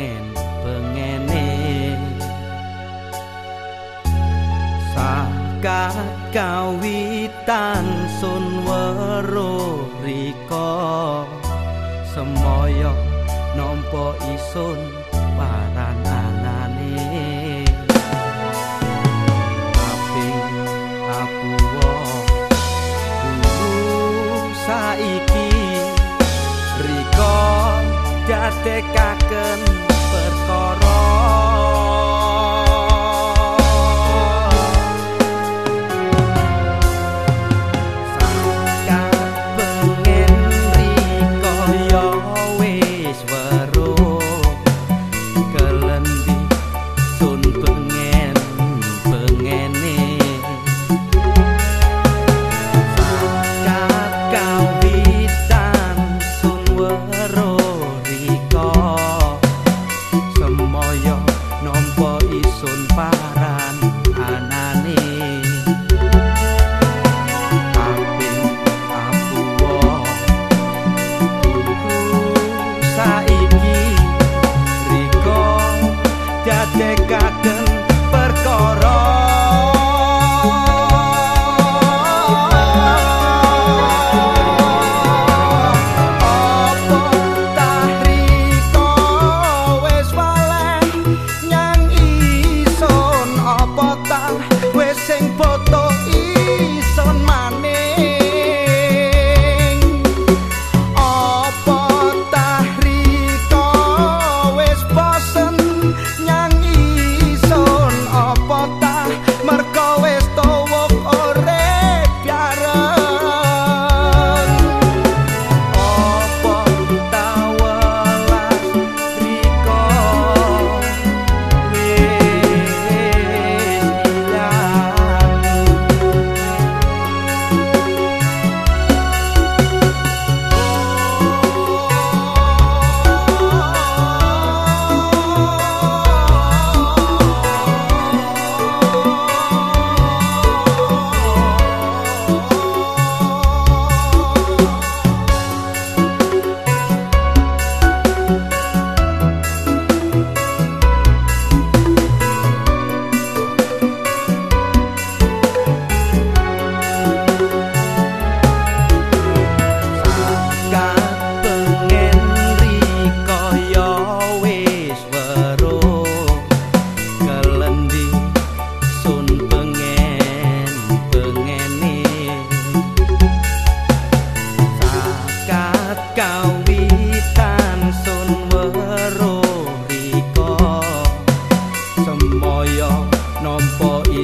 pengen pengene sakat kawitan sun wero riko semoyo nampa isun